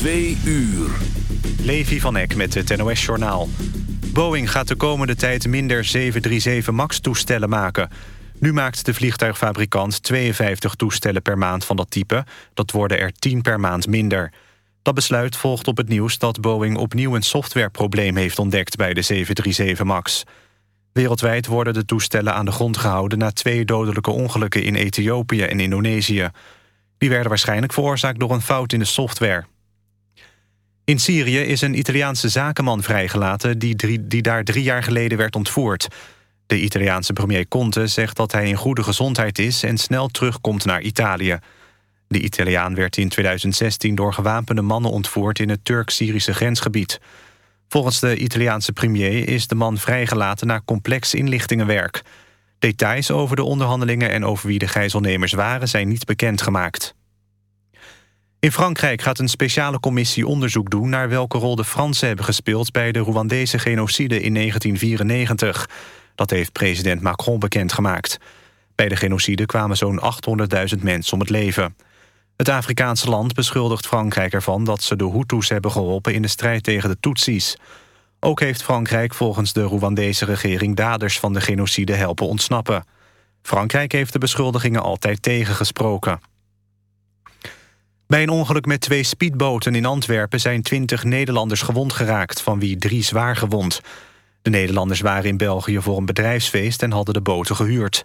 Twee uur. Levi van Eck met het NOS-journaal. Boeing gaat de komende tijd minder 737 MAX-toestellen maken. Nu maakt de vliegtuigfabrikant 52 toestellen per maand van dat type. Dat worden er 10 per maand minder. Dat besluit volgt op het nieuws dat Boeing opnieuw een softwareprobleem heeft ontdekt bij de 737 MAX. Wereldwijd worden de toestellen aan de grond gehouden... na twee dodelijke ongelukken in Ethiopië en Indonesië. Die werden waarschijnlijk veroorzaakt door een fout in de software. In Syrië is een Italiaanse zakenman vrijgelaten... die, die daar drie jaar geleden werd ontvoerd. De Italiaanse premier Conte zegt dat hij in goede gezondheid is... en snel terugkomt naar Italië. De Italiaan werd in 2016 door gewapende mannen ontvoerd... in het Turk-Syrische grensgebied. Volgens de Italiaanse premier is de man vrijgelaten... na complex inlichtingenwerk. Details over de onderhandelingen en over wie de gijzelnemers waren... zijn niet bekendgemaakt. In Frankrijk gaat een speciale commissie onderzoek doen... naar welke rol de Fransen hebben gespeeld... bij de Rwandese genocide in 1994. Dat heeft president Macron bekendgemaakt. Bij de genocide kwamen zo'n 800.000 mensen om het leven. Het Afrikaanse land beschuldigt Frankrijk ervan... dat ze de Hutus hebben geholpen in de strijd tegen de Tutsis. Ook heeft Frankrijk volgens de Rwandese regering... daders van de genocide helpen ontsnappen. Frankrijk heeft de beschuldigingen altijd tegengesproken. Bij een ongeluk met twee speedboten in Antwerpen... zijn twintig Nederlanders gewond geraakt, van wie drie zwaar gewond. De Nederlanders waren in België voor een bedrijfsfeest... en hadden de boten gehuurd.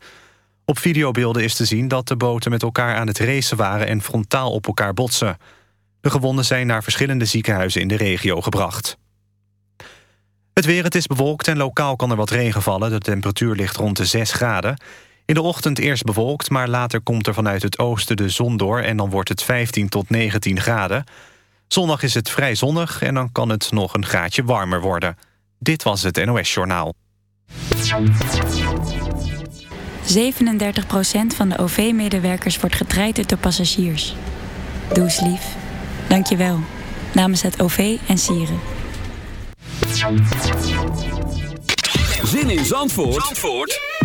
Op videobeelden is te zien dat de boten met elkaar aan het racen waren... en frontaal op elkaar botsen. De gewonden zijn naar verschillende ziekenhuizen in de regio gebracht. Het weer, het is bewolkt en lokaal kan er wat regen vallen. De temperatuur ligt rond de 6 graden. In de ochtend eerst bewolkt, maar later komt er vanuit het oosten de zon door... en dan wordt het 15 tot 19 graden. Zondag is het vrij zonnig en dan kan het nog een graadje warmer worden. Dit was het NOS Journaal. 37% van de OV-medewerkers wordt getraind door passagiers. Doe eens lief. Dank je wel. Namens het OV en Sieren. Zin in Zandvoort, Zandvoort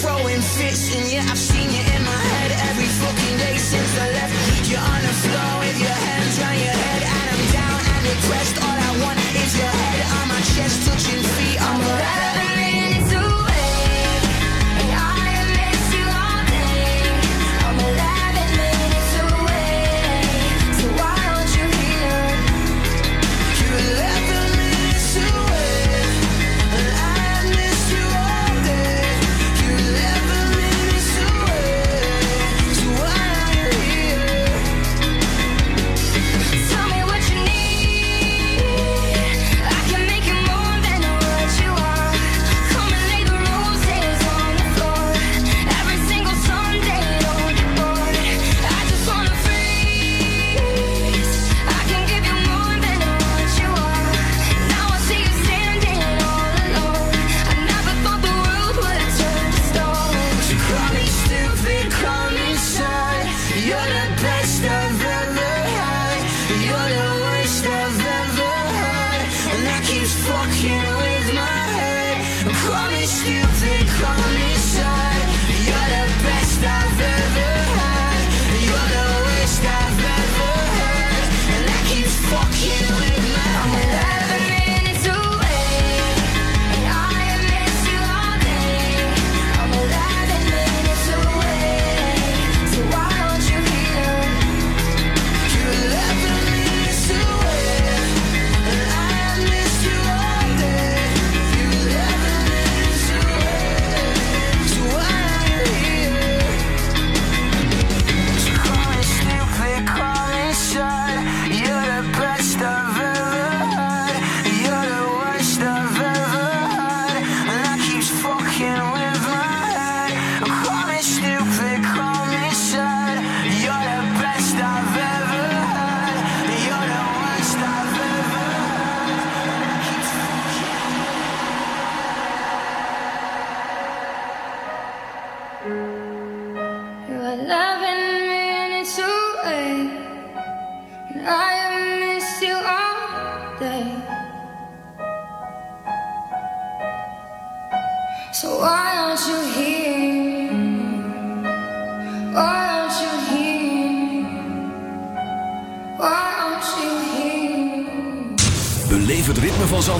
throwing fish, and yeah, I've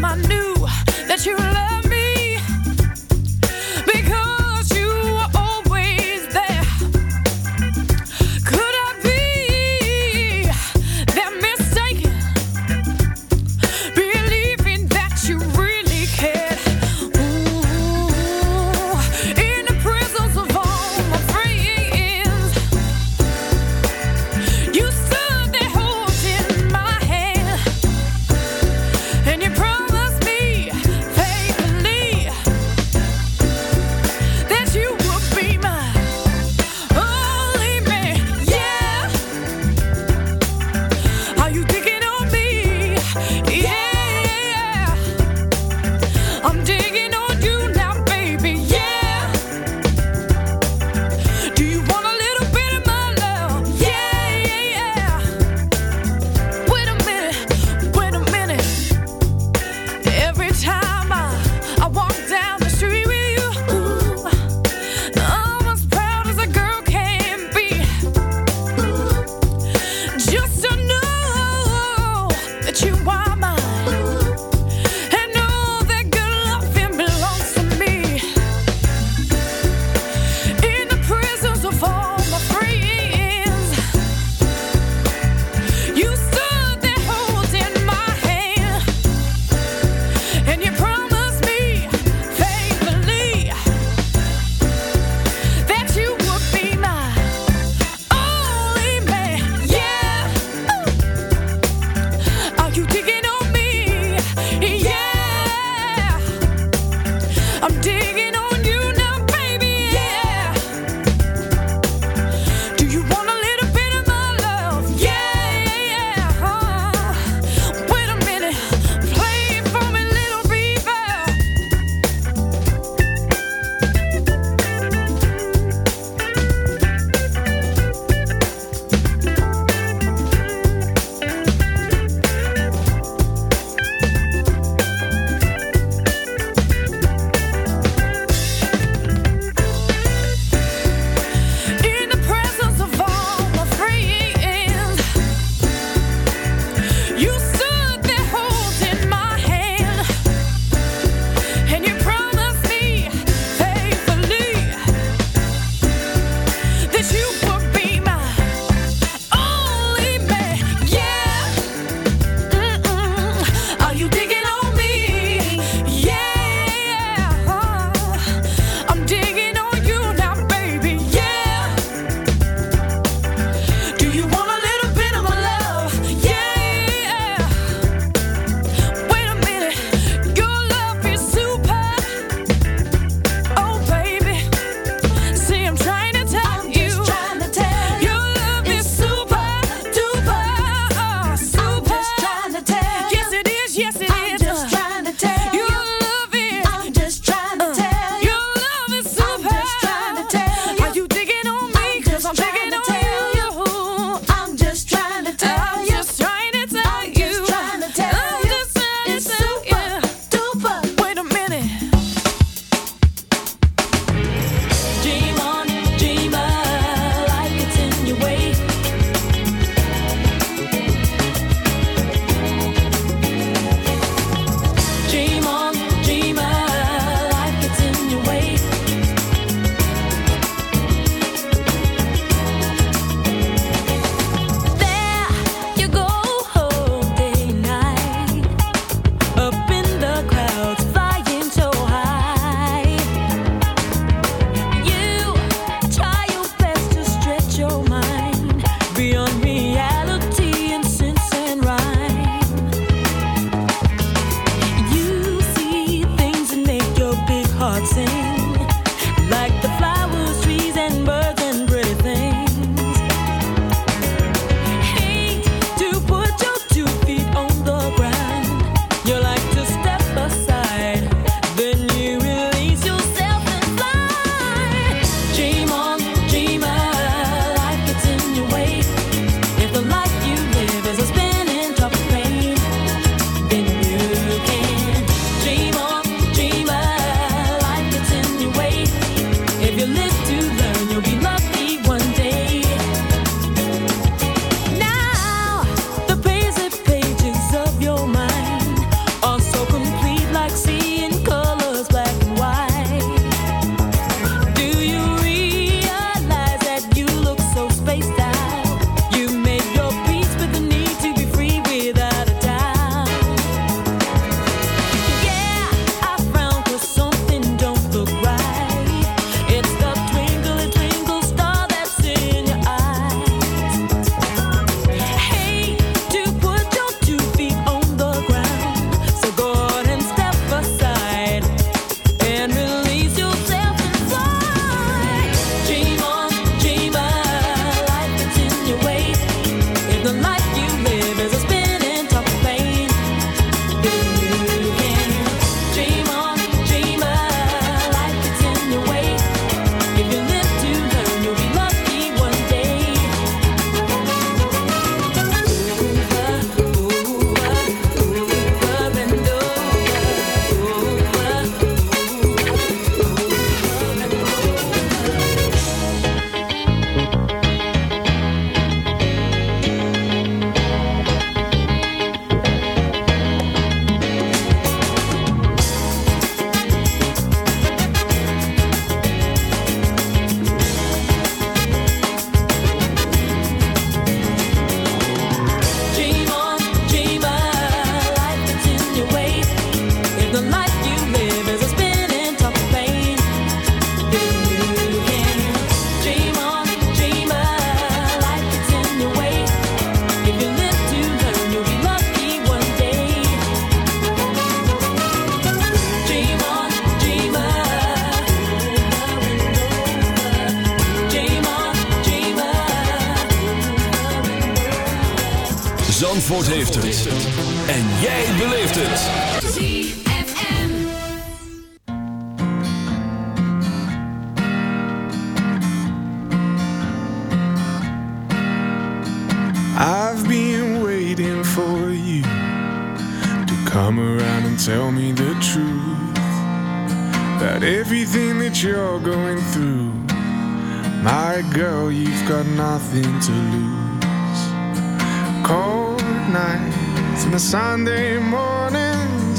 my new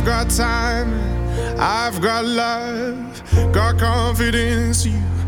I've got time, I've got love, got confidence. You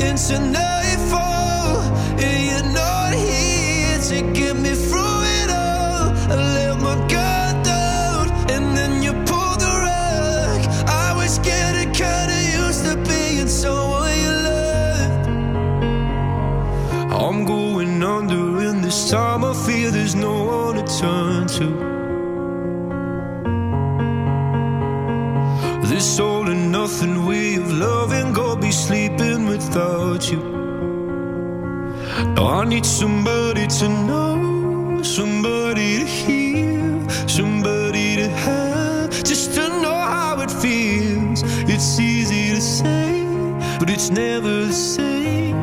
into nightfall, and you're not here to get me through it all. I let my guard down, and then you pulled the rug. I was getting kinda used to being someone you loved. I'm going under, and this time I feel there's no one to turn to. This all and nothing way sleeping without you. Now I need somebody to know, somebody to hear, somebody to have, just to know how it feels. It's easy to say, but it's never the same.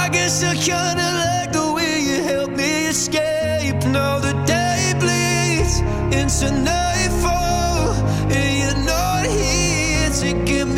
I guess I kinda like the way you help me escape. Now the day bleeds into nightfall, and you're not here to get me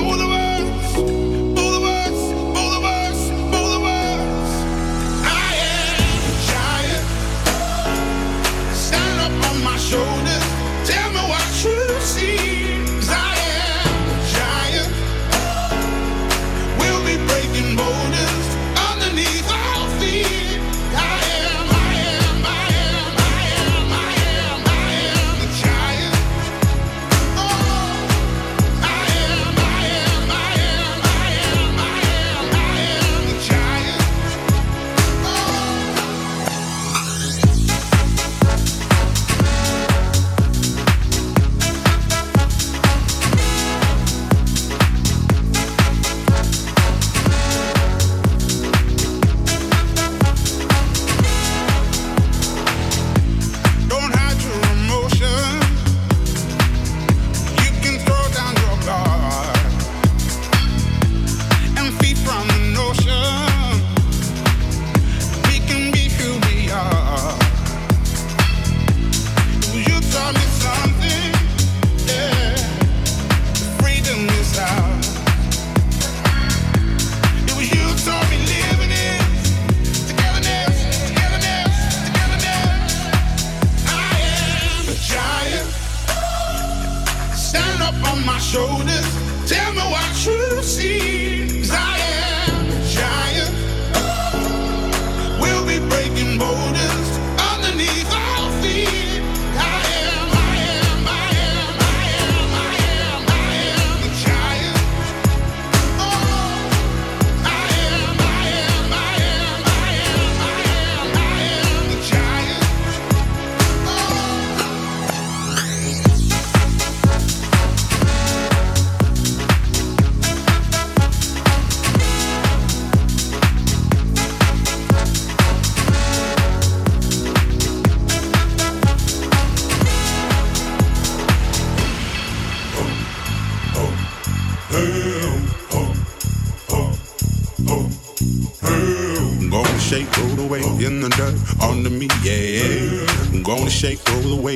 enough for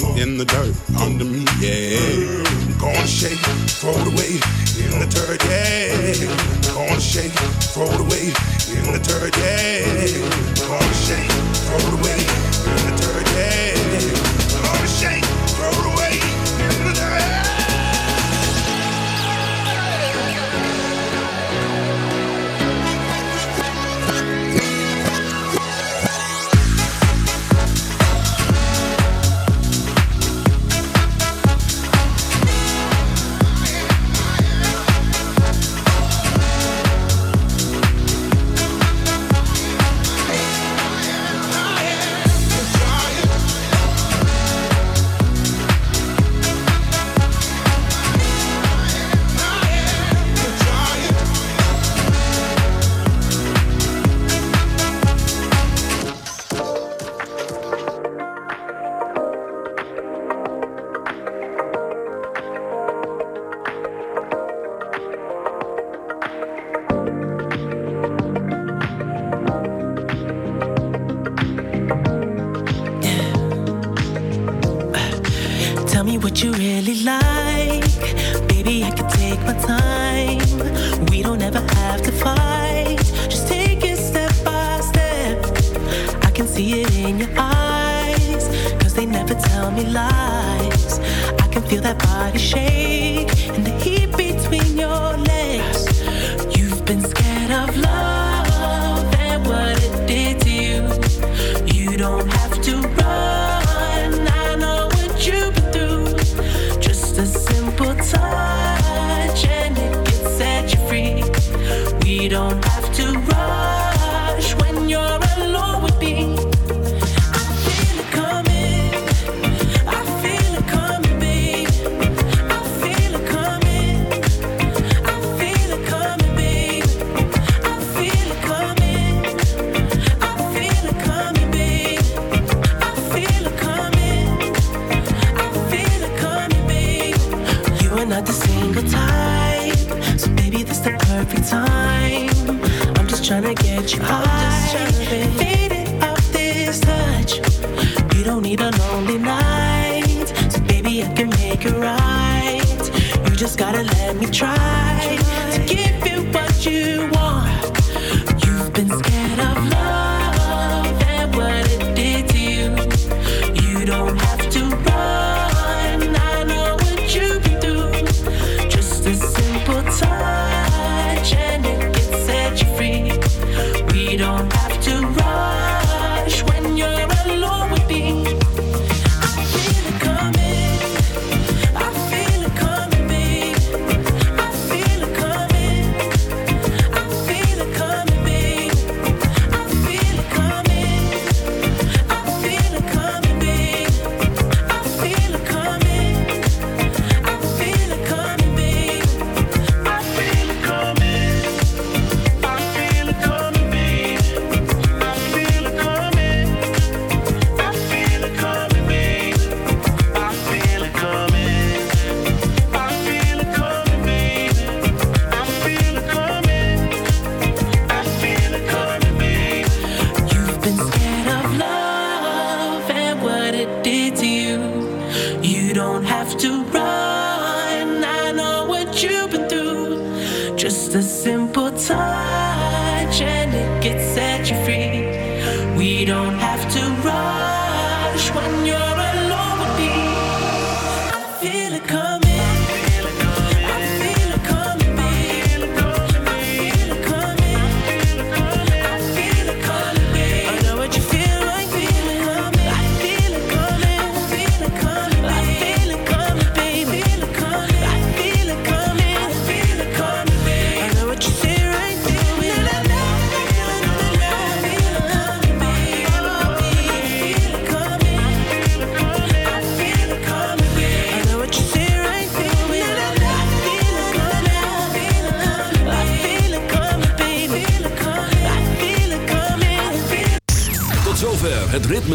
in the dirt.